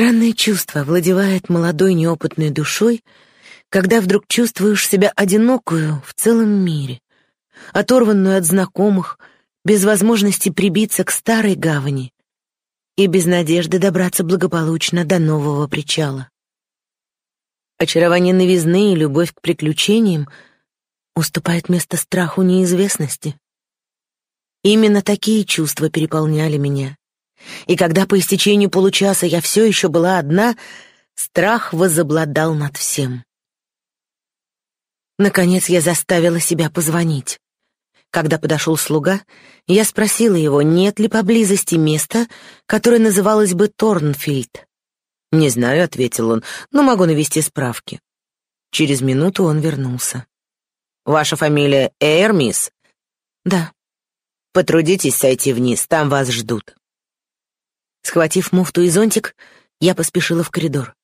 Странное чувство владевает молодой неопытной душой, когда вдруг чувствуешь себя одинокую в целом мире, оторванную от знакомых, без возможности прибиться к старой гавани и без надежды добраться благополучно до нового причала. Очарование новизны и любовь к приключениям уступает место страху неизвестности. Именно такие чувства переполняли меня. И когда по истечению получаса я все еще была одна, страх возобладал над всем. Наконец я заставила себя позвонить. Когда подошел слуга, я спросила его, нет ли поблизости места, которое называлось бы Торнфильд. «Не знаю», — ответил он, — «но могу навести справки». Через минуту он вернулся. «Ваша фамилия Эйр, мисс?» «Да». «Потрудитесь сойти вниз, там вас ждут». Схватив муфту и зонтик, я поспешила в коридор.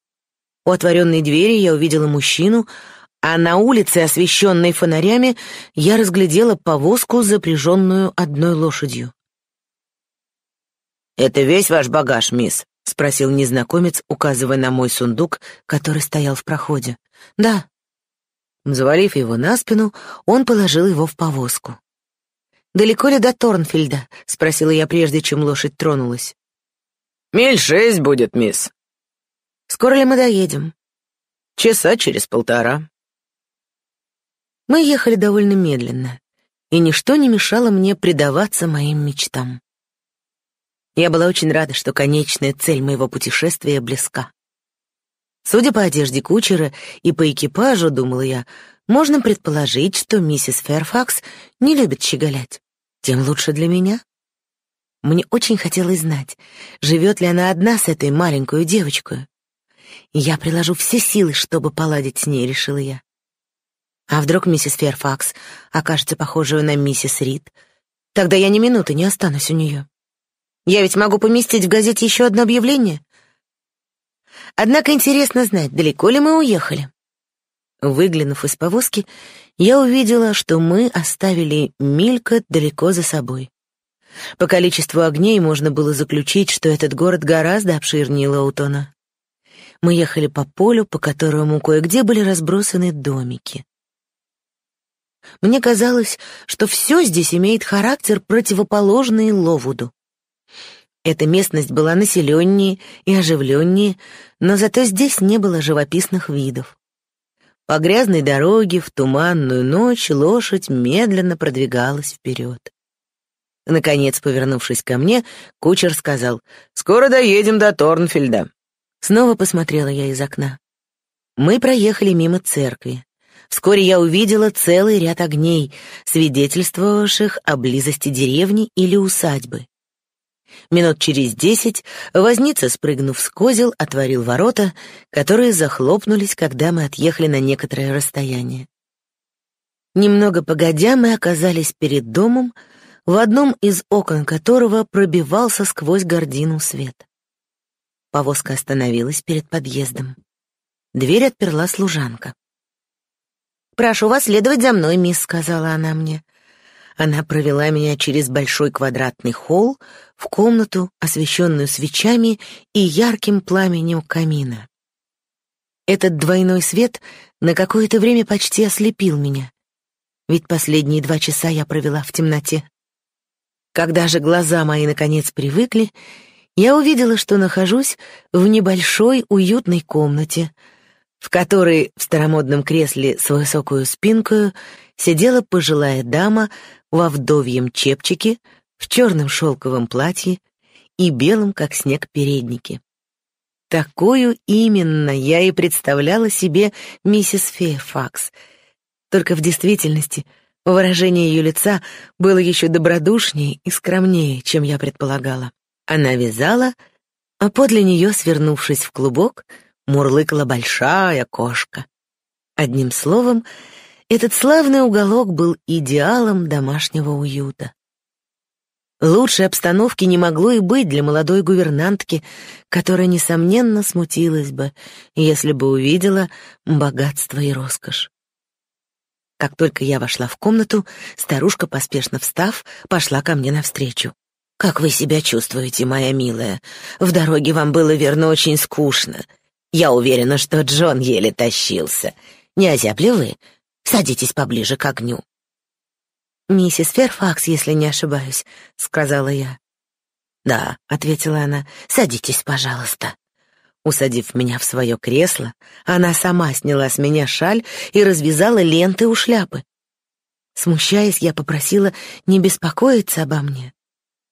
У отворенной двери я увидела мужчину, а на улице, освещенной фонарями, я разглядела повозку, запряженную одной лошадью. «Это весь ваш багаж, мисс?» — спросил незнакомец, указывая на мой сундук, который стоял в проходе. «Да». Завалив его на спину, он положил его в повозку. «Далеко ли до Торнфильда?» — спросила я, прежде чем лошадь тронулась. «Миль шесть будет, мисс». «Скоро ли мы доедем?» «Часа через полтора». Мы ехали довольно медленно, и ничто не мешало мне предаваться моим мечтам. Я была очень рада, что конечная цель моего путешествия близка. Судя по одежде кучера и по экипажу, думала я, можно предположить, что миссис Ферфакс не любит щеголять. Тем лучше для меня. Мне очень хотелось знать, живет ли она одна с этой маленькой девочкой. Я приложу все силы, чтобы поладить с ней, решила я. А вдруг миссис Ферфакс окажется похожей на миссис Рид? Тогда я ни минуты не останусь у нее. Я ведь могу поместить в газете еще одно объявление. Однако интересно знать, далеко ли мы уехали. Выглянув из повозки, я увидела, что мы оставили Милька далеко за собой. По количеству огней можно было заключить, что этот город гораздо обширнее Лоутона. Мы ехали по полю, по которому кое-где были разбросаны домики. Мне казалось, что все здесь имеет характер, противоположный Ловуду. Эта местность была населеннее и оживленнее, но зато здесь не было живописных видов. По грязной дороге в туманную ночь лошадь медленно продвигалась вперед. Наконец, повернувшись ко мне, кучер сказал, «Скоро доедем до Торнфельда». Снова посмотрела я из окна. Мы проехали мимо церкви. Вскоре я увидела целый ряд огней, свидетельствовавших о близости деревни или усадьбы. Минут через десять возница, спрыгнув с козел, отворил ворота, которые захлопнулись, когда мы отъехали на некоторое расстояние. Немного погодя, мы оказались перед домом, в одном из окон которого пробивался сквозь гордину свет. Повозка остановилась перед подъездом. Дверь отперла служанка. «Прошу вас следовать за мной, мисс», — сказала она мне. Она провела меня через большой квадратный холл в комнату, освещенную свечами и ярким пламенем камина. Этот двойной свет на какое-то время почти ослепил меня, ведь последние два часа я провела в темноте. Когда же глаза мои наконец привыкли, я увидела, что нахожусь в небольшой уютной комнате — в которой в старомодном кресле с высокую спинкой сидела пожилая дама во вдовьем чепчике, в черном шелковом платье и белом, как снег, переднике. Такую именно я и представляла себе миссис Фейрфакс. Только в действительности выражение ее лица было еще добродушнее и скромнее, чем я предполагала. Она вязала, а подле нее, свернувшись в клубок, мурлыкала большая кошка. Одним словом, этот славный уголок был идеалом домашнего уюта. Лучшей обстановки не могло и быть для молодой гувернантки, которая, несомненно, смутилась бы, если бы увидела богатство и роскошь. Как только я вошла в комнату, старушка, поспешно встав, пошла ко мне навстречу. «Как вы себя чувствуете, моя милая? В дороге вам было, верно, очень скучно. Я уверена, что Джон еле тащился. Не озябли вы? Садитесь поближе к огню». «Миссис Ферфакс, если не ошибаюсь», — сказала я. «Да», — ответила она, — «садитесь, пожалуйста». Усадив меня в свое кресло, она сама сняла с меня шаль и развязала ленты у шляпы. Смущаясь, я попросила не беспокоиться обо мне.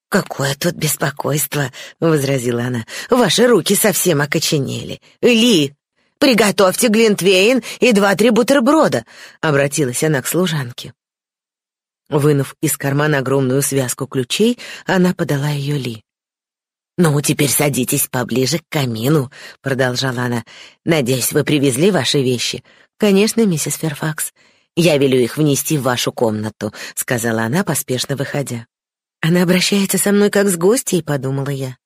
«Какое тут беспокойство!» — возразила она. «Ваши руки совсем окоченели. Ли, приготовьте глинтвейн и два-три бутерброда!» — обратилась она к служанке. Вынув из кармана огромную связку ключей, она подала ее Ли. «Ну, теперь садитесь поближе к камину», — продолжала она. «Надеюсь, вы привезли ваши вещи?» «Конечно, миссис Ферфакс. Я велю их внести в вашу комнату», — сказала она, поспешно выходя. «Она обращается со мной как с гостьей», — подумала я.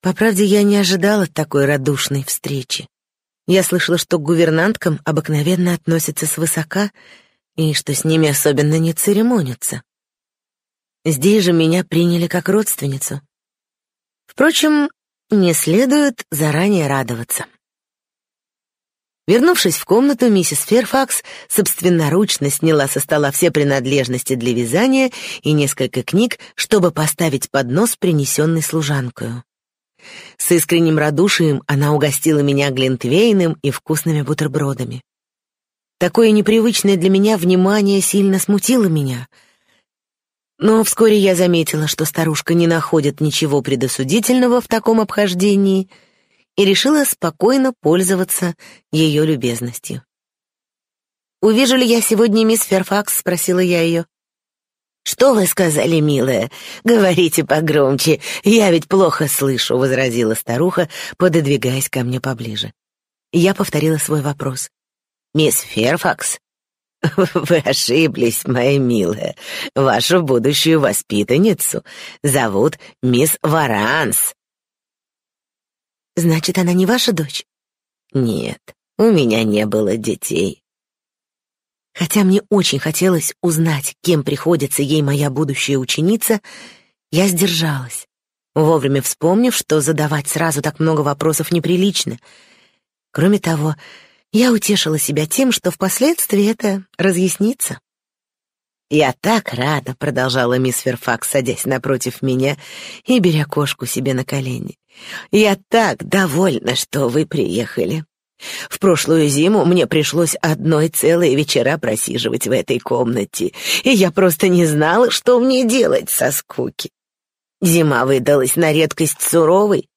По правде, я не ожидала такой радушной встречи. Я слышала, что к гувернанткам обыкновенно относятся свысока и что с ними особенно не церемонятся. Здесь же меня приняли как родственницу. Впрочем, не следует заранее радоваться. Вернувшись в комнату, миссис Ферфакс собственноручно сняла со стола все принадлежности для вязания и несколько книг, чтобы поставить поднос, принесенный служанкою. С искренним радушием она угостила меня глинтвейным и вкусными бутербродами. Такое непривычное для меня внимание сильно смутило меня — но вскоре я заметила, что старушка не находит ничего предосудительного в таком обхождении и решила спокойно пользоваться ее любезностью. «Увижу ли я сегодня мисс Ферфакс?» — спросила я ее. «Что вы сказали, милая? Говорите погромче, я ведь плохо слышу», — возразила старуха, пододвигаясь ко мне поближе. Я повторила свой вопрос. «Мисс Ферфакс?» «Вы ошиблись, моя милая. Вашу будущую воспитанницу зовут мисс Варанс». «Значит, она не ваша дочь?» «Нет, у меня не было детей». Хотя мне очень хотелось узнать, кем приходится ей моя будущая ученица, я сдержалась, вовремя вспомнив, что задавать сразу так много вопросов неприлично. Кроме того, я утешила себя тем, что впоследствии это разъяснится. «Я так рада», — продолжала мисс Ферфакс, садясь напротив меня и беря кошку себе на колени. «Я так довольна, что вы приехали. В прошлую зиму мне пришлось одной целой вечера просиживать в этой комнате, и я просто не знала, что мне делать со скуки. Зима выдалась на редкость суровой,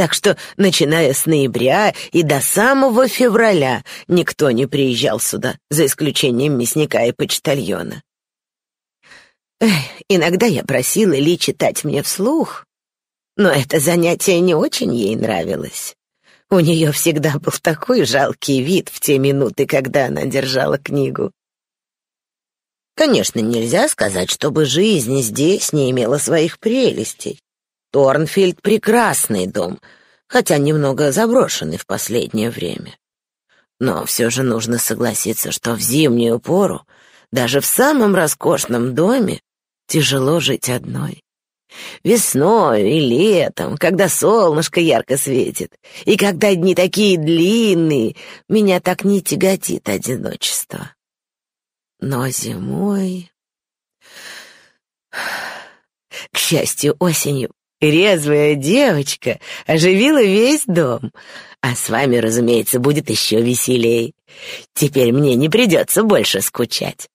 так что, начиная с ноября и до самого февраля, никто не приезжал сюда, за исключением мясника и почтальона. Эх, иногда я просила Ли читать мне вслух, но это занятие не очень ей нравилось. У нее всегда был такой жалкий вид в те минуты, когда она держала книгу. Конечно, нельзя сказать, чтобы жизнь здесь не имела своих прелестей. Торнфильд — прекрасный дом, хотя немного заброшенный в последнее время. Но все же нужно согласиться, что в зимнюю пору, даже в самом роскошном доме, тяжело жить одной. Весной и летом, когда солнышко ярко светит, и когда дни такие длинные, меня так не тяготит одиночество. Но зимой... К счастью, осенью Резвая девочка оживила весь дом. А с вами, разумеется, будет еще веселей. Теперь мне не придется больше скучать.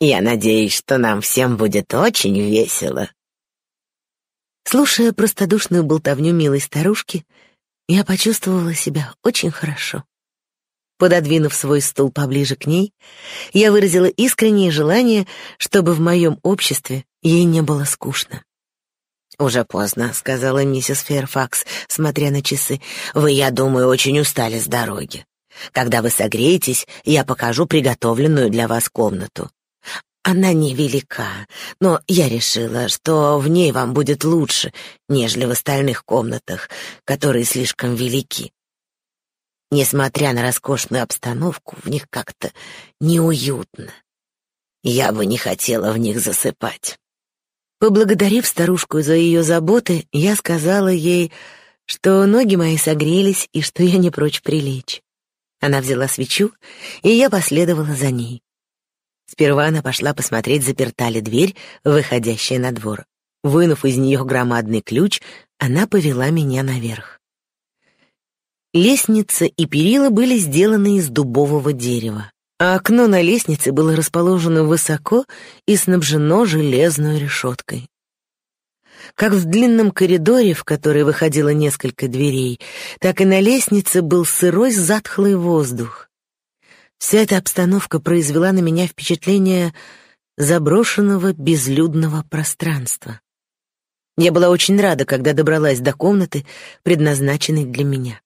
Я надеюсь, что нам всем будет очень весело. Слушая простодушную болтовню милой старушки, я почувствовала себя очень хорошо. Пододвинув свой стул поближе к ней, я выразила искреннее желание, чтобы в моем обществе ей не было скучно. «Уже поздно», — сказала миссис Ферфакс, смотря на часы. «Вы, я думаю, очень устали с дороги. Когда вы согреетесь, я покажу приготовленную для вас комнату. Она невелика, но я решила, что в ней вам будет лучше, нежели в остальных комнатах, которые слишком велики. Несмотря на роскошную обстановку, в них как-то неуютно. Я бы не хотела в них засыпать. Поблагодарив старушку за ее заботы, я сказала ей, что ноги мои согрелись и что я не прочь прилечь. Она взяла свечу, и я последовала за ней. Сперва она пошла посмотреть, заперта ли дверь, выходящая на двор. Вынув из нее громадный ключ, она повела меня наверх. Лестница и перила были сделаны из дубового дерева а окно на лестнице было расположено высоко и снабжено железной решеткой. Как в длинном коридоре, в который выходило несколько дверей, так и на лестнице был сырой затхлый воздух. Вся эта обстановка произвела на меня впечатление заброшенного безлюдного пространства. Я была очень рада, когда добралась до комнаты, предназначенной для меня.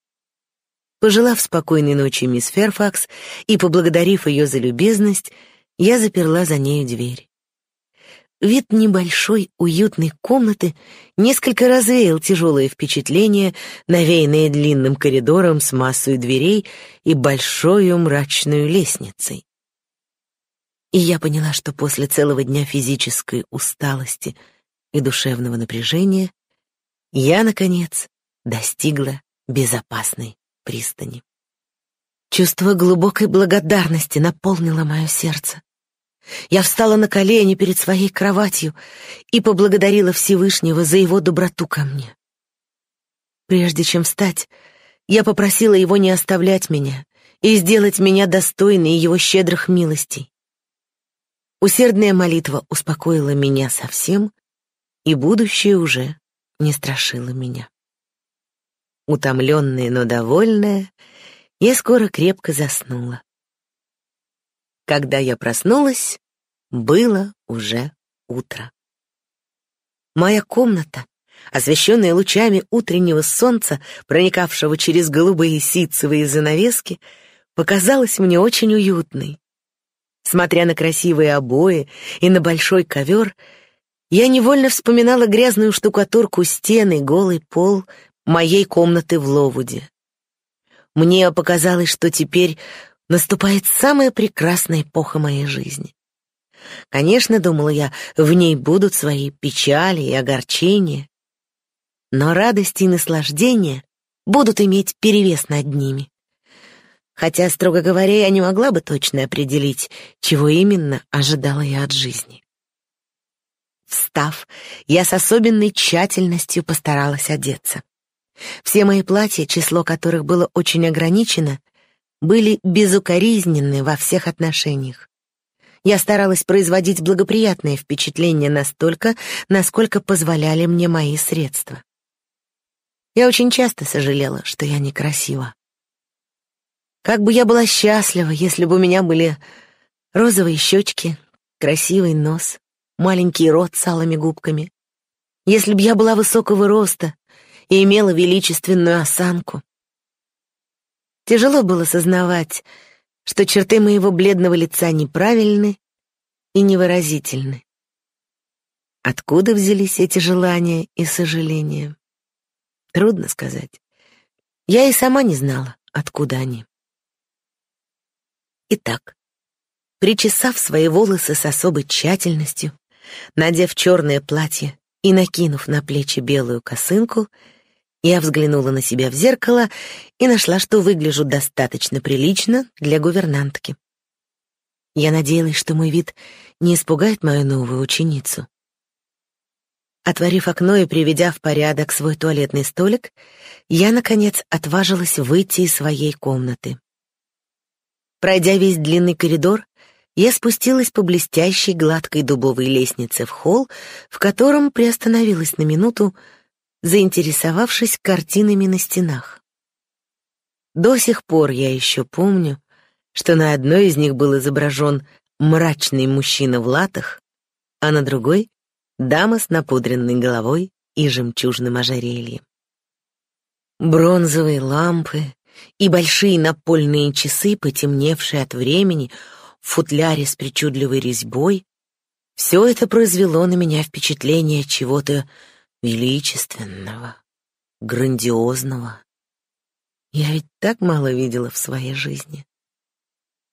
Пожелав спокойной ночи мисс Ферфакс и поблагодарив ее за любезность, я заперла за нею дверь. Вид небольшой, уютной комнаты несколько развеял тяжелые впечатления, навеянные длинным коридором с массой дверей и большой мрачной лестницей. И я поняла, что после целого дня физической усталости и душевного напряжения я, наконец, достигла безопасной пристани. Чувство глубокой благодарности наполнило мое сердце. Я встала на колени перед своей кроватью и поблагодарила Всевышнего за его доброту ко мне. Прежде чем встать, я попросила его не оставлять меня и сделать меня достойной его щедрых милостей. Усердная молитва успокоила меня совсем, и будущее уже не страшило меня. Утомленная, но довольная, я скоро крепко заснула. Когда я проснулась, было уже утро. Моя комната, освещенная лучами утреннего солнца, проникавшего через голубые ситцевые занавески, показалась мне очень уютной. Смотря на красивые обои и на большой ковер, я невольно вспоминала грязную штукатурку стены, голый пол, моей комнаты в Ловуде. Мне показалось, что теперь наступает самая прекрасная эпоха моей жизни. Конечно, думала я, в ней будут свои печали и огорчения, но радости и наслаждения будут иметь перевес над ними. Хотя, строго говоря, я не могла бы точно определить, чего именно ожидала я от жизни. Встав, я с особенной тщательностью постаралась одеться. Все мои платья, число которых было очень ограничено, были безукоризненны во всех отношениях. Я старалась производить благоприятное впечатление настолько, насколько позволяли мне мои средства. Я очень часто сожалела, что я некрасива. Как бы я была счастлива, если бы у меня были розовые щечки, красивый нос, маленький рот с алыми губками. Если бы я была высокого роста, и имела величественную осанку. Тяжело было сознавать, что черты моего бледного лица неправильны и невыразительны. Откуда взялись эти желания и сожаления? Трудно сказать. Я и сама не знала, откуда они. Итак, причесав свои волосы с особой тщательностью, надев черное платье и накинув на плечи белую косынку, я взглянула на себя в зеркало и нашла, что выгляжу достаточно прилично для гувернантки. Я надеялась, что мой вид не испугает мою новую ученицу. Отворив окно и приведя в порядок свой туалетный столик, я, наконец, отважилась выйти из своей комнаты. Пройдя весь длинный коридор, я спустилась по блестящей гладкой дубовой лестнице в холл, в котором приостановилась на минуту, заинтересовавшись картинами на стенах. До сих пор я еще помню, что на одной из них был изображен мрачный мужчина в латах, а на другой — дама с напудренной головой и жемчужным ожерельем. Бронзовые лампы и большие напольные часы, потемневшие от времени, в футляре с причудливой резьбой — все это произвело на меня впечатление чего-то величественного, грандиозного. Я ведь так мало видела в своей жизни.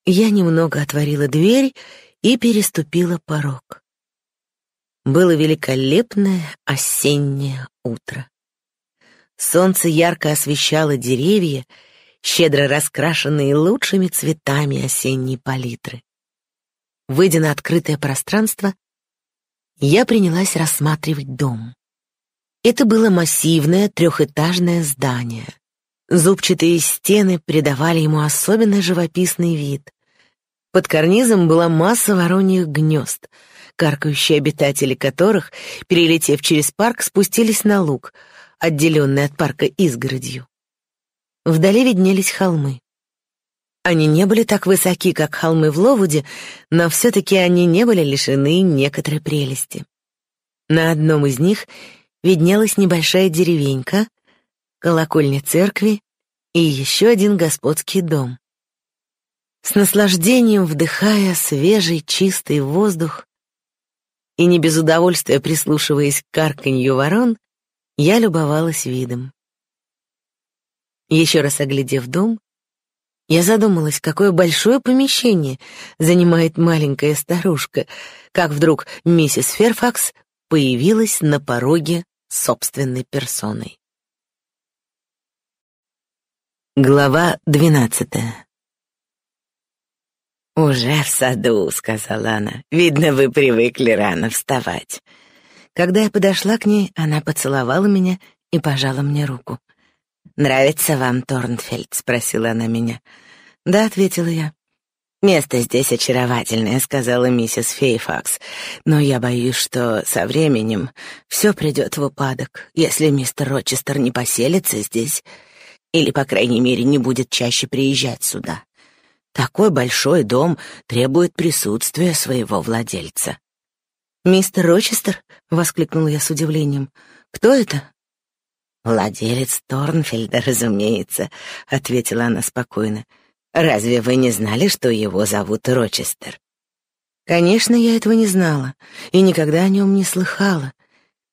Я немного отворила дверь и переступила порог. Было великолепное осеннее утро. Солнце ярко освещало деревья, щедро раскрашенные лучшими цветами осенней палитры. Выйдя на открытое пространство, я принялась рассматривать дом. Это было массивное трехэтажное здание. Зубчатые стены придавали ему особенно живописный вид. Под карнизом была масса вороньих гнезд, каркающие обитатели которых, перелетев через парк, спустились на луг, отделенный от парка изгородью. Вдали виднелись холмы. Они не были так высоки, как холмы в Ловуде, но все-таки они не были лишены некоторой прелести. На одном из них виднелась небольшая деревенька, колокольня церкви и еще один господский дом. С наслаждением вдыхая свежий чистый воздух и не без удовольствия прислушиваясь к карканью ворон, я любовалась видом. Еще раз оглядев дом, я задумалась, какое большое помещение занимает маленькая старушка, как вдруг миссис Ферфакс появилась на пороге собственной персоной. Глава двенадцатая «Уже в саду», — сказала она. «Видно, вы привыкли рано вставать». Когда я подошла к ней, она поцеловала меня и пожала мне руку. «Нравится вам Торнфельд?» — спросила она меня. «Да», — ответила я. «Место здесь очаровательное», — сказала миссис Фейфакс. «Но я боюсь, что со временем все придет в упадок, если мистер Рочестер не поселится здесь или, по крайней мере, не будет чаще приезжать сюда. Такой большой дом требует присутствия своего владельца». «Мистер Рочестер?» — воскликнул я с удивлением. «Кто это?» «Владелец Торнфельда, разумеется», — ответила она спокойно. «Разве вы не знали, что его зовут Рочестер?» Конечно, я этого не знала и никогда о нем не слыхала.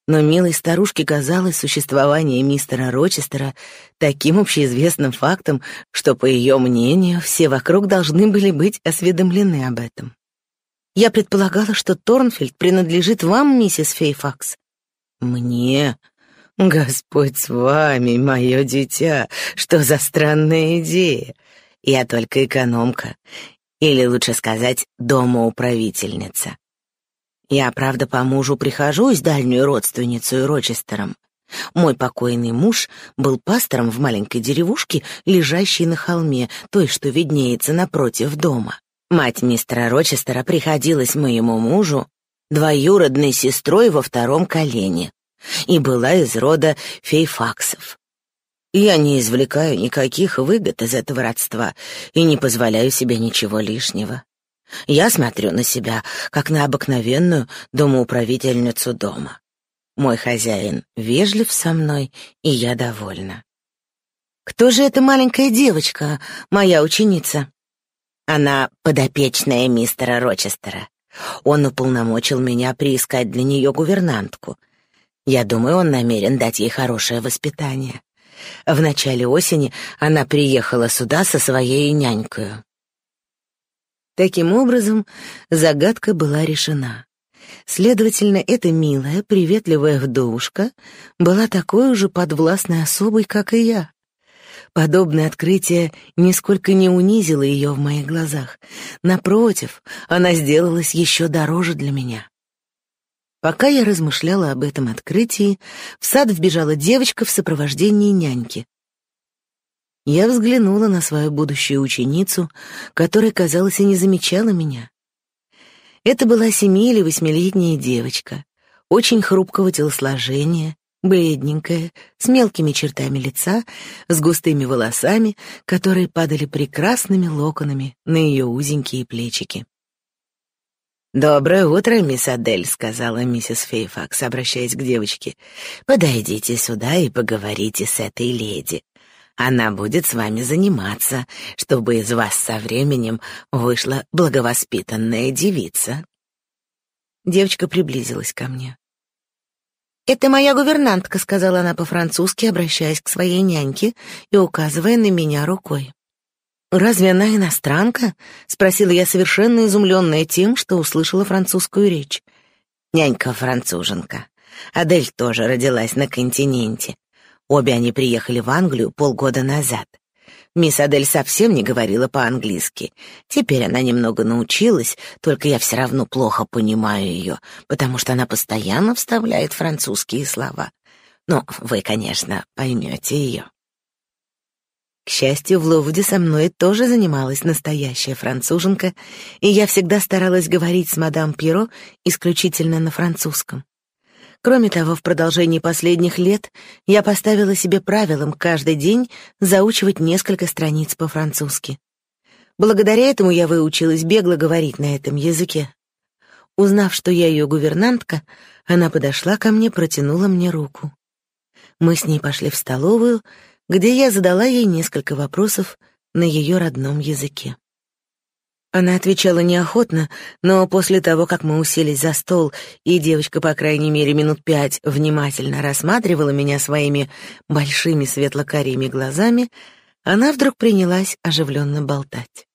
Но милой старушке казалось существование мистера Рочестера таким общеизвестным фактом, что, по ее мнению, все вокруг должны были быть осведомлены об этом. Я предполагала, что Торнфельд принадлежит вам, миссис Фейфакс. Мне, «Господь с вами, мое дитя! Что за странная идея? Я только экономка, или лучше сказать, домоуправительница. Я, правда, по мужу прихожусь дальнюю родственницу Рочестером. Мой покойный муж был пастором в маленькой деревушке, лежащей на холме, той, что виднеется напротив дома. Мать мистера Рочестера приходилась моему мужу двоюродной сестрой во втором колене и была из рода фейфаксов. Я не извлекаю никаких выгод из этого родства и не позволяю себе ничего лишнего. Я смотрю на себя, как на обыкновенную домоуправительницу дома. Мой хозяин вежлив со мной, и я довольна. «Кто же эта маленькая девочка, моя ученица?» Она подопечная мистера Рочестера. Он уполномочил меня приискать для нее гувернантку — я думаю, он намерен дать ей хорошее воспитание. В начале осени она приехала сюда со своей нянькой. Таким образом, загадка была решена. Следовательно, эта милая, приветливая вдовушка была такой же подвластной особой, как и я. Подобное открытие нисколько не унизило ее в моих глазах. Напротив, она сделалась еще дороже для меня. Пока я размышляла об этом открытии, в сад вбежала девочка в сопровождении няньки. Я взглянула на свою будущую ученицу, которая, казалось, и не замечала меня. Это была семи- или восьмилетняя девочка, очень хрупкого телосложения, бледненькая, с мелкими чертами лица, с густыми волосами, которые падали прекрасными локонами на ее узенькие плечики. «Доброе утро, мисс Адель», — сказала миссис Фейфакс, обращаясь к девочке. «Подойдите сюда и поговорите с этой леди. Она будет с вами заниматься, чтобы из вас со временем вышла благовоспитанная девица». Девочка приблизилась ко мне. «Это моя гувернантка», — сказала она по-французски, обращаясь к своей няньке и указывая на меня рукой. «Разве она иностранка?» — спросила я, совершенно изумленная тем, что услышала французскую речь. Нянька-француженка. Адель тоже родилась на континенте. Обе они приехали в Англию полгода назад. Мисс Адель совсем не говорила по-английски. Теперь она немного научилась, только я все равно плохо понимаю ее, потому что она постоянно вставляет французские слова. Но вы, конечно, поймете ее. К счастью, в Ловуде со мной тоже занималась настоящая француженка, и я всегда старалась говорить с мадам Пиро исключительно на французском. Кроме того, в продолжении последних лет я поставила себе правилом каждый день заучивать несколько страниц по-французски. Благодаря этому я выучилась бегло говорить на этом языке. Узнав, что я ее гувернантка, она подошла ко мне, протянула мне руку. Мы с ней пошли в столовую, где я задала ей несколько вопросов на ее родном языке. Она отвечала неохотно, но после того, как мы уселись за стол, и девочка, по крайней мере, минут пять внимательно рассматривала меня своими большими светло-карими глазами, она вдруг принялась оживленно болтать.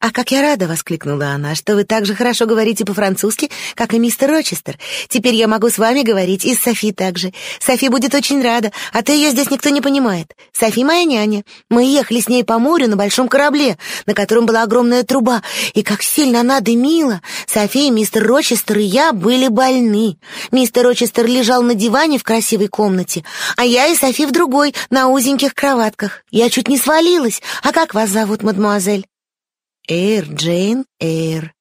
«А как я рада!» — воскликнула она, «что вы так же хорошо говорите по-французски, как и мистер Рочестер. Теперь я могу с вами говорить, и с Софи также. Софи будет очень рада, а то ее здесь никто не понимает. Софи моя няня. Мы ехали с ней по морю на большом корабле, на котором была огромная труба, и как сильно она дымила. Софи, мистер Рочестер и я были больны. Мистер Рочестер лежал на диване в красивой комнате, а я и Софи в другой, на узеньких кроватках. Я чуть не свалилась. А как вас зовут, мадемуазель?» Эйр, Джейн, Эйр.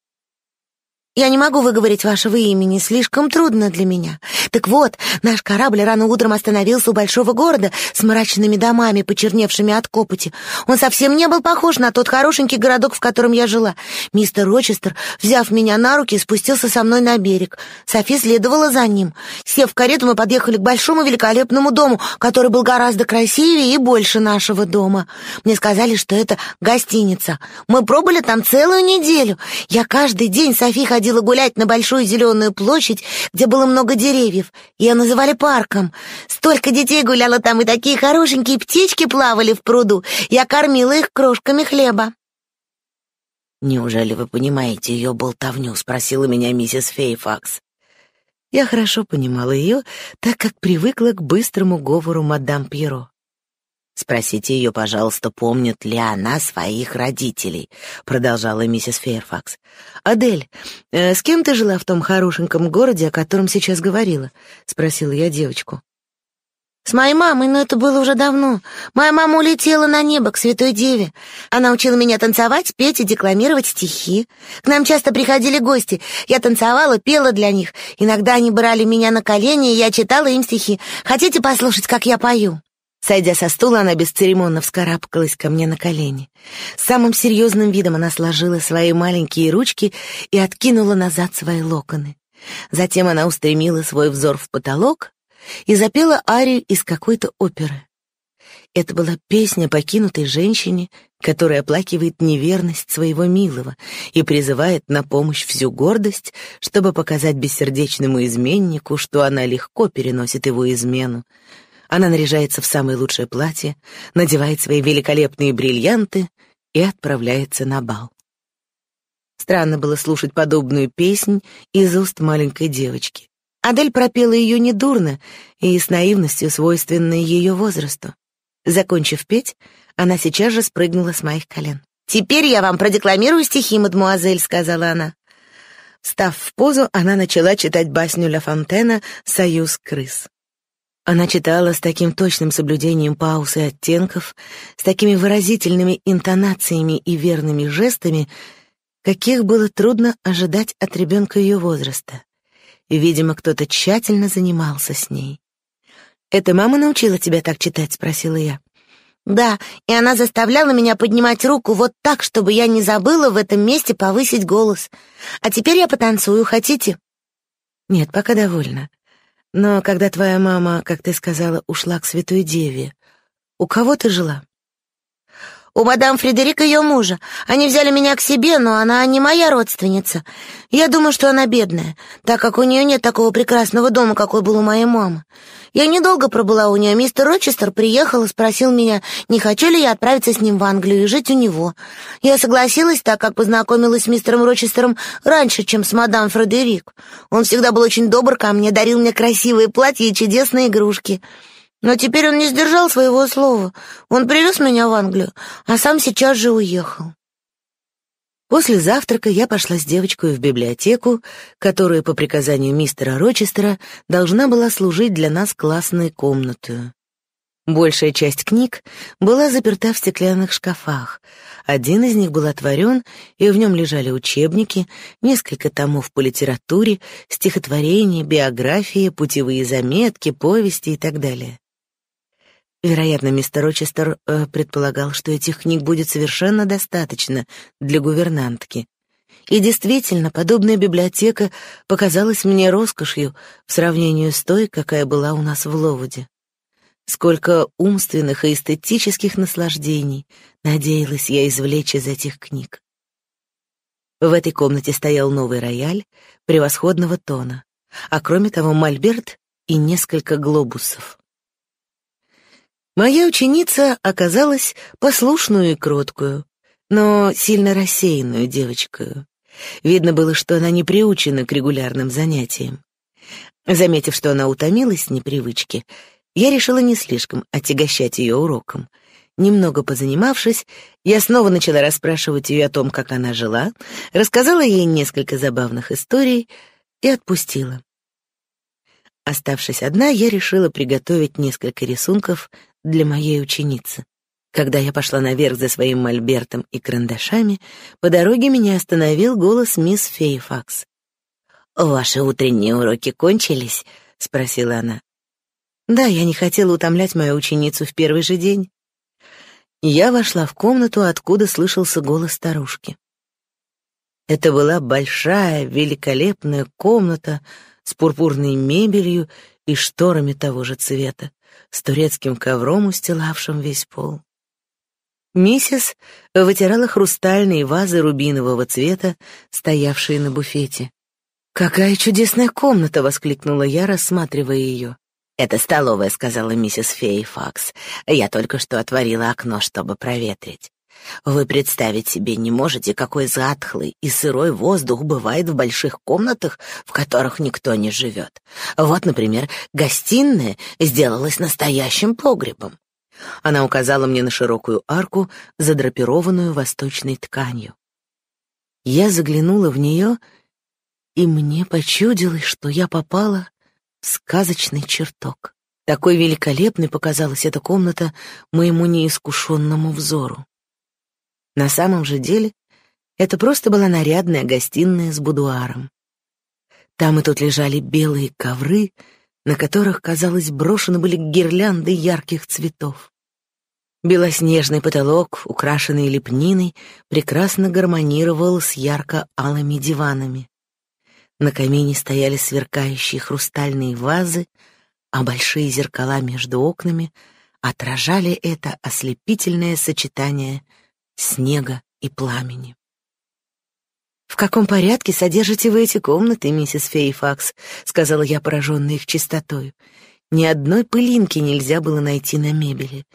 Я не могу выговорить вашего имени, слишком трудно для меня. Так вот, наш корабль рано утром остановился у большого города с мрачными домами, почерневшими от копоти. Он совсем не был похож на тот хорошенький городок, в котором я жила. Мистер Рочестер, взяв меня на руки, спустился со мной на берег. Софи следовала за ним. Сев в карету, мы подъехали к большому великолепному дому, который был гораздо красивее и больше нашего дома. Мне сказали, что это гостиница. Мы пробыли там целую неделю. Я каждый день Софи ходила ходила гулять на большую зеленую площадь, где было много деревьев. Ее называли парком. Столько детей гуляло там, и такие хорошенькие птички плавали в пруду. Я кормила их крошками хлеба. «Неужели вы понимаете ее болтовню?» — спросила меня миссис Фейфакс. Я хорошо понимала ее, так как привыкла к быстрому говору мадам Пьеро. Спросите ее, пожалуйста, помнит ли она своих родителей, продолжала миссис Фейрфакс. Адель, э, с кем ты жила в том хорошеньком городе, о котором сейчас говорила? спросила я девочку. С моей мамой, но это было уже давно. Моя мама улетела на небо к Святой Деве. Она учила меня танцевать, петь и декламировать стихи. К нам часто приходили гости. Я танцевала, пела для них. Иногда они брали меня на колени, и я читала им стихи. Хотите послушать, как я пою? Сойдя со стула, она бесцеремонно вскарабкалась ко мне на колени. Самым серьезным видом она сложила свои маленькие ручки и откинула назад свои локоны. Затем она устремила свой взор в потолок и запела арию из какой-то оперы. Это была песня покинутой женщине, которая оплакивает неверность своего милого и призывает на помощь всю гордость, чтобы показать бессердечному изменнику, что она легко переносит его измену, она наряжается в самое лучшее платье, надевает свои великолепные бриллианты и отправляется на бал. Странно было слушать подобную песнь из уст маленькой девочки. Адель пропела ее недурно и с наивностью, свойственной ее возрасту. Закончив петь, она сейчас же спрыгнула с моих колен. «Теперь я вам продекламирую стихи, мадмуазель», — сказала она. Став в позу, она начала читать басню Ля Фонтена «Союз крыс». Она читала с таким точным соблюдением пауз и оттенков, с такими выразительными интонациями и верными жестами, каких было трудно ожидать от ребенка ее возраста. Видимо, кто-то тщательно занимался с ней. «Это мама научила тебя так читать?» — спросила я. «Да, и она заставляла меня поднимать руку вот так, чтобы я не забыла в этом месте повысить голос. А теперь я потанцую, хотите?» «Нет, пока довольна. Но когда твоя мама, как ты сказала, ушла к Святой Деве, у кого ты жила? У мадам Фредерик ее мужа. Они взяли меня к себе, но она не моя родственница. Я думаю, что она бедная, так как у нее нет такого прекрасного дома, какой был у моей мамы. Я недолго пробыла у нее. Мистер Рочестер приехал и спросил меня, не хочу ли я отправиться с ним в Англию и жить у него. Я согласилась, так как познакомилась с мистером Рочестером раньше, чем с мадам Фредерик. Он всегда был очень добр ко мне, дарил мне красивые платья и чудесные игрушки. Но теперь он не сдержал своего слова. Он привез меня в Англию, а сам сейчас же уехал. После завтрака я пошла с девочкой в библиотеку, которая по приказанию мистера Рочестера должна была служить для нас классной комнатой. Большая часть книг была заперта в стеклянных шкафах. Один из них был отворен, и в нем лежали учебники, несколько томов по литературе, стихотворения, биографии, путевые заметки, повести и так далее. Вероятно, мистер Рочестер э, предполагал, что этих книг будет совершенно достаточно для гувернантки. И действительно, подобная библиотека показалась мне роскошью в сравнении с той, какая была у нас в Ловуде. Сколько умственных и эстетических наслаждений надеялась я извлечь из этих книг. В этой комнате стоял новый рояль превосходного тона, а кроме того мольберт и несколько глобусов. Моя ученица оказалась послушную и кроткую, но сильно рассеянную девочкой. Видно было, что она не приучена к регулярным занятиям. Заметив, что она утомилась с непривычки, я решила не слишком отягощать ее уроком. Немного позанимавшись, я снова начала расспрашивать ее о том, как она жила, рассказала ей несколько забавных историй и отпустила. Оставшись одна, я решила приготовить несколько рисунков для моей ученицы. Когда я пошла наверх за своим мольбертом и карандашами, по дороге меня остановил голос мисс Фейфакс. «Ваши утренние уроки кончились?» — спросила она. «Да, я не хотела утомлять мою ученицу в первый же день». Я вошла в комнату, откуда слышался голос старушки. Это была большая, великолепная комната с пурпурной мебелью и шторами того же цвета с турецким ковром, устилавшим весь пол. Миссис вытирала хрустальные вазы рубинового цвета, стоявшие на буфете. «Какая чудесная комната!» — воскликнула я, рассматривая ее. «Это столовая», — сказала миссис Фейфакс. «Я только что отворила окно, чтобы проветрить. Вы представить себе не можете, какой затхлый и сырой воздух бывает в больших комнатах, в которых никто не живет. Вот, например, гостиная сделалась настоящим погребом. Она указала мне на широкую арку, задрапированную восточной тканью. Я заглянула в нее, и мне почудилось, что я попала в сказочный чертог. Такой великолепной показалась эта комната моему неискушенному взору. На самом же деле это просто была нарядная гостиная с будуаром. Там и тут лежали белые ковры, на которых, казалось, брошены были гирлянды ярких цветов. Белоснежный потолок, украшенный лепниной, прекрасно гармонировал с ярко-алыми диванами. На камине стояли сверкающие хрустальные вазы, а большие зеркала между окнами отражали это ослепительное сочетание снега и пламени. «В каком порядке содержите вы эти комнаты, миссис Фейфакс?» — сказала я, пораженная их чистотой. Ни одной пылинки нельзя было найти на мебели.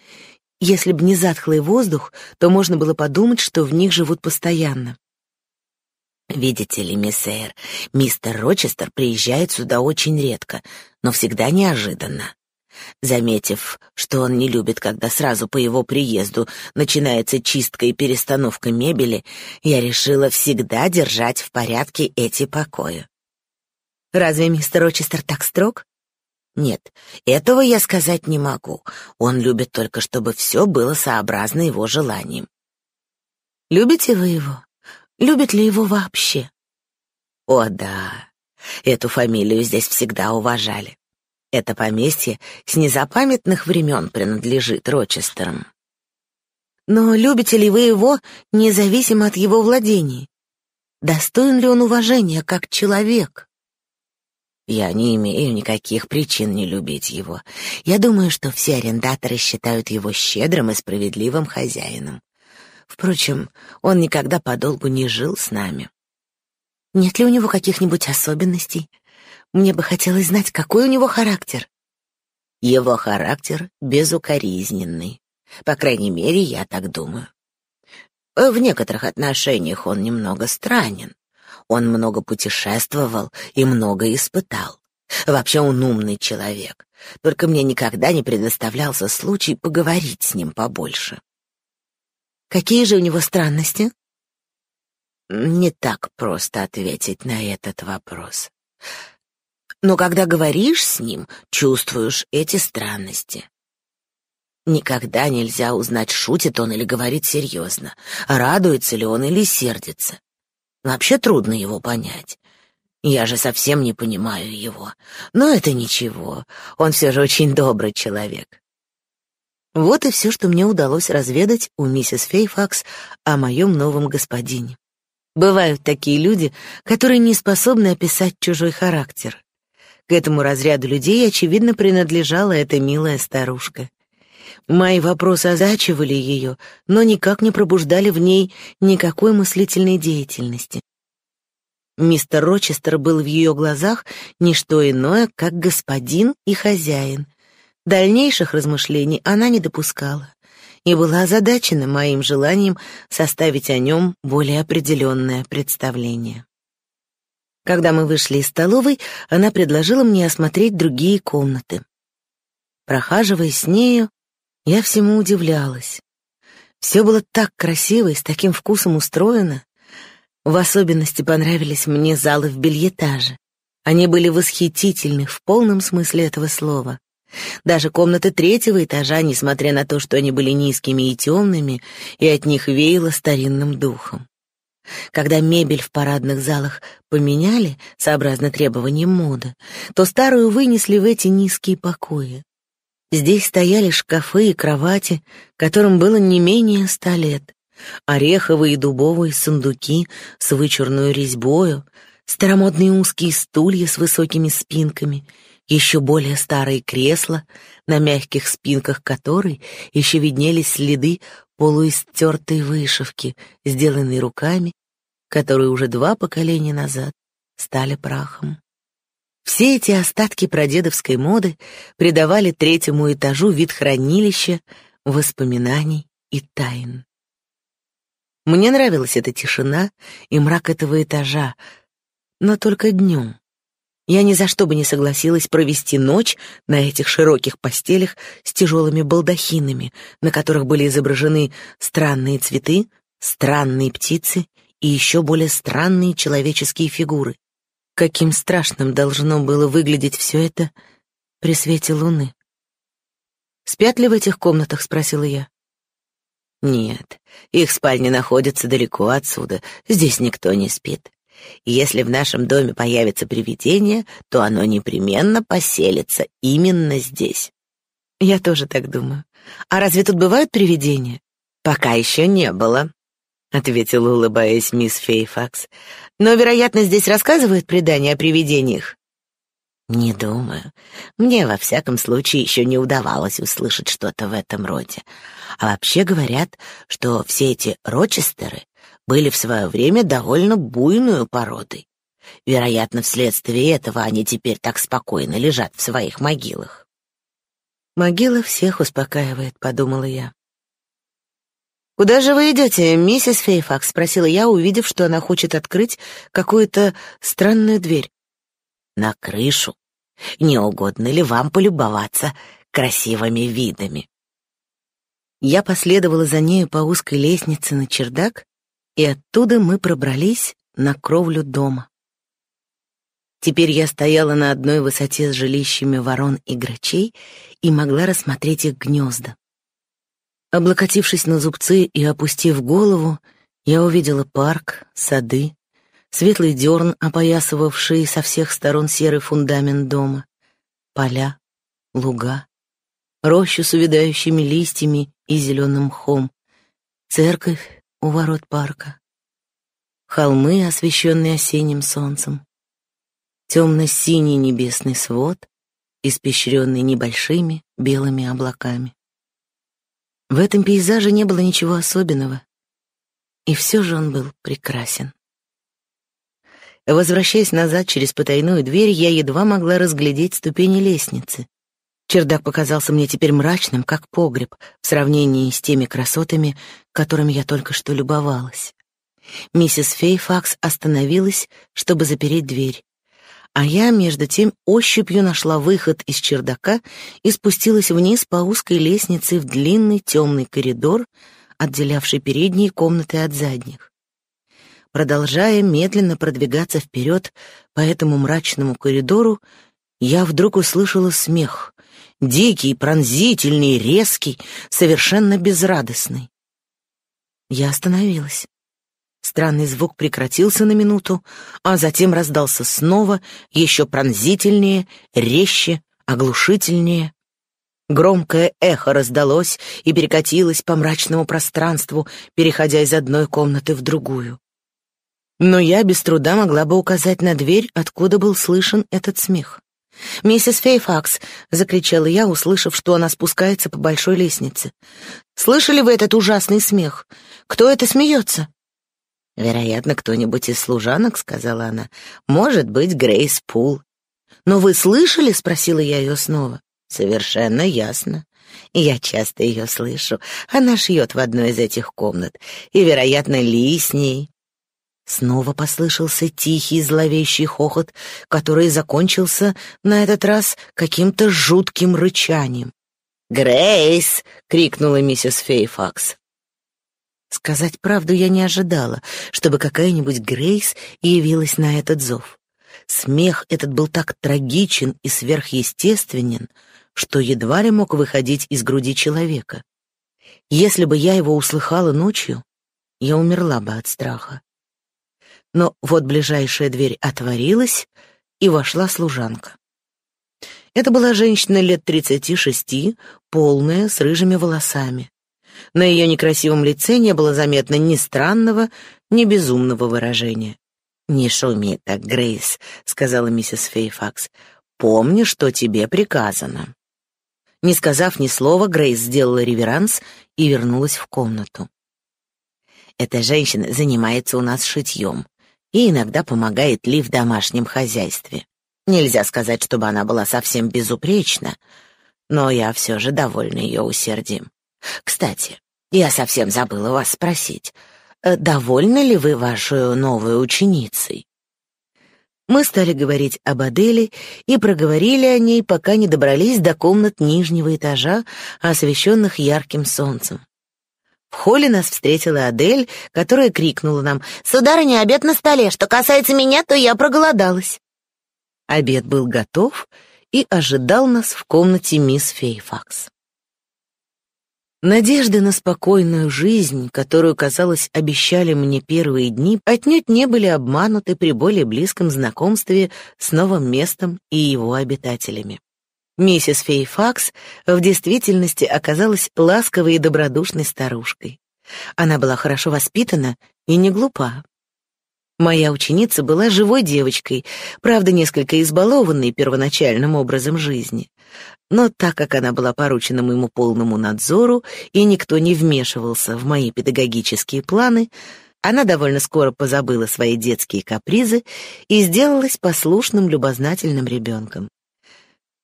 Если б не затхлый воздух, то можно было подумать, что в них живут постоянно. «Видите ли, мисс Эйр, мистер Рочестер приезжает сюда очень редко, но всегда неожиданно. Заметив, что он не любит, когда сразу по его приезду начинается чистка и перестановка мебели, я решила всегда держать в порядке эти покои. Разве мистер Рочестер так строг? Нет, этого я сказать не могу. Он любит только, чтобы все было сообразно его желаниям. Любите вы его? Любит ли его вообще? О, да. Эту фамилию здесь всегда уважали. Это поместье с незапамятных времен принадлежит Рочестерам. Но любите ли вы его, независимо от его владений? Достоин ли он уважения как человек? Я не имею никаких причин не любить его. Я думаю, что все арендаторы считают его щедрым и справедливым хозяином. Впрочем, он никогда подолгу не жил с нами. Нет ли у него каких-нибудь особенностей? Мне бы хотелось знать, какой у него характер. Его характер безукоризненный. По крайней мере, я так думаю. В некоторых отношениях он немного странен. Он много путешествовал и много испытал. Вообще он умный человек. Только мне никогда не предоставлялся случай поговорить с ним побольше. Какие же у него странности? Не так просто ответить на этот вопрос. Но когда говоришь с ним, чувствуешь эти странности. Никогда нельзя узнать, шутит он или говорит серьезно, радуется ли он или сердится. Вообще трудно его понять. Я же совсем не понимаю его. Но это ничего, он все же очень добрый человек. Вот и все, что мне удалось разведать у миссис Фейфакс о моем новом господине. Бывают такие люди, которые не способны описать чужой характер. К этому разряду людей, очевидно, принадлежала эта милая старушка. Мои вопросы озачивали ее, но никак не пробуждали в ней никакой мыслительной деятельности. Мистер Рочестер был в ее глазах не что иное, как господин и хозяин. Дальнейших размышлений она не допускала и была озадачена моим желанием составить о нем более определенное представление. Когда мы вышли из столовой, она предложила мне осмотреть другие комнаты. Прохаживаясь с нею, я всему удивлялась. Все было так красиво и с таким вкусом устроено. В особенности понравились мне залы в бельетаже. Они были восхитительны в полном смысле этого слова. Даже комнаты третьего этажа, несмотря на то, что они были низкими и темными, и от них веяло старинным духом. Когда мебель в парадных залах поменяли, сообразно требованиям моды, то старую вынесли в эти низкие покои. Здесь стояли шкафы и кровати, которым было не менее ста лет, ореховые и дубовые сундуки с вычурной резьбою, старомодные узкие стулья с высокими спинками, еще более старые кресла, на мягких спинках которой еще виднелись следы полуистертой вышивки, сделанной руками, которые уже два поколения назад стали прахом. Все эти остатки прадедовской моды придавали третьему этажу вид хранилища, воспоминаний и тайн. Мне нравилась эта тишина и мрак этого этажа, но только днем. Я ни за что бы не согласилась провести ночь на этих широких постелях с тяжелыми балдахинами, на которых были изображены странные цветы, странные птицы и еще более странные человеческие фигуры. Каким страшным должно было выглядеть все это при свете луны. «Спят ли в этих комнатах?» — спросила я. «Нет, их спальни находятся далеко отсюда, здесь никто не спит. Если в нашем доме появится привидение, то оно непременно поселится именно здесь». «Я тоже так думаю. А разве тут бывают привидения?» «Пока еще не было», — ответила, улыбаясь мисс Фейфакс. «Но, вероятно, здесь рассказывают предания о привидениях?» «Не думаю. Мне, во всяком случае, еще не удавалось услышать что-то в этом роде. А вообще говорят, что все эти Рочестеры были в свое время довольно буйную породой. Вероятно, вследствие этого они теперь так спокойно лежат в своих могилах». «Могила всех успокаивает», — подумала я. «Куда же вы идете, миссис Фейфакс?» — спросила я, увидев, что она хочет открыть какую-то странную дверь. «На крышу. Не угодно ли вам полюбоваться красивыми видами?» Я последовала за нею по узкой лестнице на чердак, и оттуда мы пробрались на кровлю дома. Теперь я стояла на одной высоте с жилищами ворон и грачей и могла рассмотреть их гнезда. Облокотившись на зубцы и опустив голову, я увидела парк, сады, светлый дерн, опоясывавший со всех сторон серый фундамент дома, поля, луга, рощу с увядающими листьями и зеленым мхом, церковь у ворот парка, холмы, освещенные осенним солнцем, темно-синий небесный свод, испещренный небольшими белыми облаками. В этом пейзаже не было ничего особенного, И все же он был прекрасен. Возвращаясь назад через потайную дверь, я едва могла разглядеть ступени лестницы. Чердак показался мне теперь мрачным, как погреб, в сравнении с теми красотами, которыми я только что любовалась. Миссис Фейфакс остановилась, чтобы запереть дверь. А я, между тем, ощупью нашла выход из чердака и спустилась вниз по узкой лестнице в длинный темный коридор, отделявший передние комнаты от задних. Продолжая медленно продвигаться вперед по этому мрачному коридору, я вдруг услышала смех, дикий, пронзительный, резкий, совершенно безрадостный. Я остановилась. Странный звук прекратился на минуту, а затем раздался снова, еще пронзительнее, резче, оглушительнее. Громкое эхо раздалось и перекатилось по мрачному пространству, переходя из одной комнаты в другую. Но я без труда могла бы указать на дверь, откуда был слышен этот смех. «Миссис Фейфакс!» — закричала я, услышав, что она спускается по большой лестнице. «Слышали вы этот ужасный смех? Кто это смеется?» «Вероятно, кто-нибудь из служанок», — сказала она. «Может быть, Грейс Пул». «Но вы слышали?» — спросила я ее снова. «Совершенно ясно. Я часто ее слышу. Она шьет в одной из этих комнат. И, вероятно, Ли с ней». Снова послышался тихий зловещий хохот, который закончился на этот раз каким-то жутким рычанием. «Грейс!» — крикнула миссис Фейфакс. Сказать правду я не ожидала, чтобы какая-нибудь Грейс явилась на этот зов. Смех этот был так трагичен и сверхъестественен, что едва ли мог выходить из груди человека. Если бы я его услыхала ночью, я умерла бы от страха. Но вот ближайшая дверь отворилась, и вошла служанка. Это была женщина лет тридцати шести, полная, с рыжими волосами. На ее некрасивом лице не было заметно ни странного, ни безумного выражения. «Не шуми так, Грейс», — сказала миссис Фейфакс. «Помни, что тебе приказано». Не сказав ни слова, Грейс сделала реверанс и вернулась в комнату. «Эта женщина занимается у нас шитьем и иногда помогает Ли в домашнем хозяйстве. Нельзя сказать, чтобы она была совсем безупречна, но я все же довольна ее усердием. Кстати, я совсем забыла вас спросить, э, довольны ли вы вашей новой ученицей? Мы стали говорить об Аделе и проговорили о ней, пока не добрались до комнат нижнего этажа, освещенных ярким солнцем. В холле нас встретила Адель, которая крикнула нам «Сударыня, обед на столе. Что касается меня, то я проголодалась». Обед был готов и ожидал нас в комнате мисс Фейфакс. Надежды на спокойную жизнь, которую, казалось, обещали мне первые дни, отнюдь не были обмануты при более близком знакомстве с новым местом и его обитателями. Миссис Фейфакс в действительности оказалась ласковой и добродушной старушкой. Она была хорошо воспитана и не глупа. Моя ученица была живой девочкой, правда, несколько избалованной первоначальным образом жизни. Но так как она была поручена моему полному надзору, и никто не вмешивался в мои педагогические планы, она довольно скоро позабыла свои детские капризы и сделалась послушным, любознательным ребенком.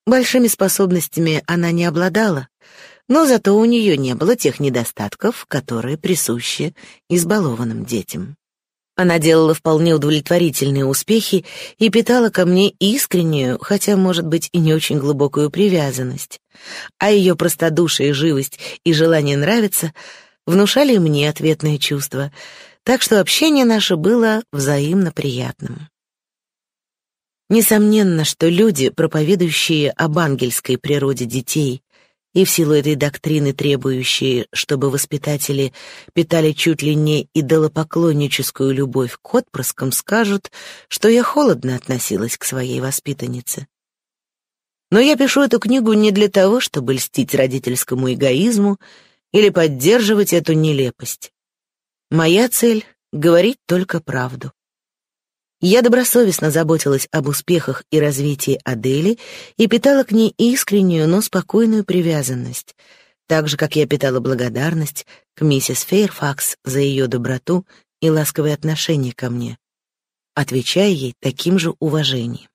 Большими способностями она не обладала, но зато у нее не было тех недостатков, которые присущи избалованным детям. Она делала вполне удовлетворительные успехи и питала ко мне искреннюю, хотя, может быть, и не очень глубокую привязанность. А ее простодушие, живость и желание нравиться внушали мне ответные чувства, так что общение наше было взаимно приятным. Несомненно, что люди, проповедующие об ангельской природе детей, и в силу этой доктрины требующие, чтобы воспитатели питали чуть ли не идолопоклонническую любовь к отпрыскам, скажут, что я холодно относилась к своей воспитаннице. Но я пишу эту книгу не для того, чтобы льстить родительскому эгоизму или поддерживать эту нелепость. Моя цель — говорить только правду. Я добросовестно заботилась об успехах и развитии Адели и питала к ней искреннюю, но спокойную привязанность. так же, как я питала благодарность к миссис Фейрфакс за ее доброту и ласковое отношение ко мне, отвечая ей таким же уважением.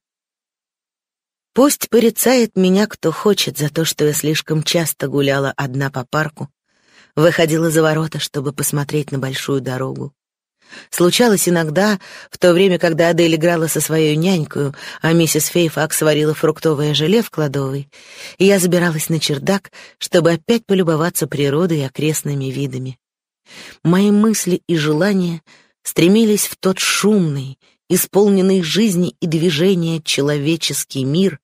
Пусть порицает меня кто хочет за то, что я слишком часто гуляла одна по парку, выходила за ворота, чтобы посмотреть на большую дорогу. Случалось иногда, в то время, когда Адель играла со своей нянькою, а миссис Фейфакс варила фруктовое желе в кладовой, и я забиралась на чердак, чтобы опять полюбоваться природой и окрестными видами. Мои мысли и желания стремились в тот шумный, исполненный жизни и движения человеческий мир,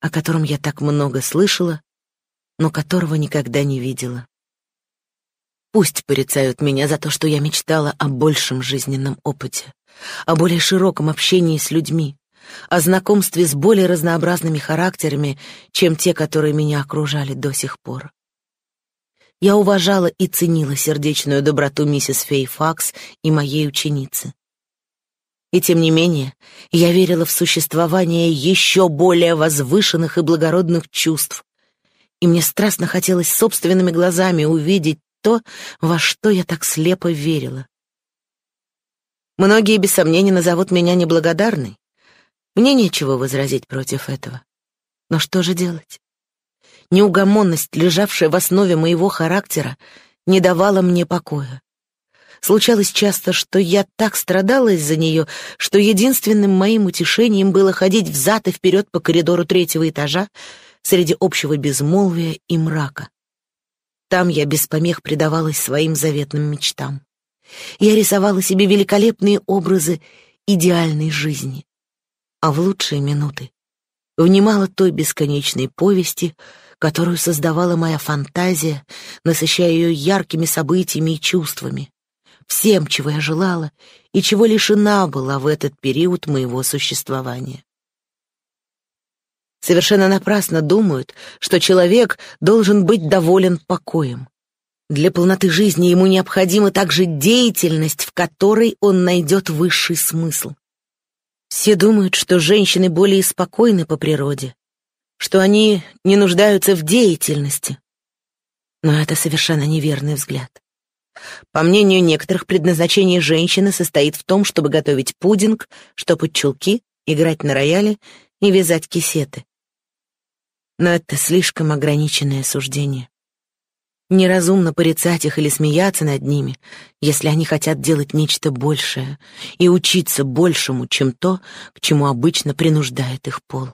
о котором я так много слышала, но которого никогда не видела. Пусть порицают меня за то, что я мечтала о большем жизненном опыте, о более широком общении с людьми, о знакомстве с более разнообразными характерами, чем те, которые меня окружали до сих пор. Я уважала и ценила сердечную доброту миссис Фейфакс и моей ученицы. И тем не менее, я верила в существование еще более возвышенных и благородных чувств, и мне страстно хотелось собственными глазами увидеть то, во что я так слепо верила. Многие, без сомнения, назовут меня неблагодарной. Мне нечего возразить против этого. Но что же делать? Неугомонность, лежавшая в основе моего характера, не давала мне покоя. Случалось часто, что я так страдала из-за нее, что единственным моим утешением было ходить взад и вперед по коридору третьего этажа среди общего безмолвия и мрака. Там я без помех предавалась своим заветным мечтам. Я рисовала себе великолепные образы идеальной жизни. А в лучшие минуты внимала той бесконечной повести, которую создавала моя фантазия, насыщая ее яркими событиями и чувствами всем, чего я желала и чего лишена была в этот период моего существования. Совершенно напрасно думают, что человек должен быть доволен покоем. Для полноты жизни ему необходима также деятельность, в которой он найдет высший смысл. Все думают, что женщины более спокойны по природе, что они не нуждаются в деятельности. Но это совершенно неверный взгляд. По мнению некоторых, предназначение женщины состоит в том, чтобы готовить пудинг, штопать чулки, играть на рояле и вязать кисеты. Но это слишком ограниченное суждение. Неразумно порицать их или смеяться над ними, если они хотят делать нечто большее и учиться большему, чем то, к чему обычно принуждает их пол.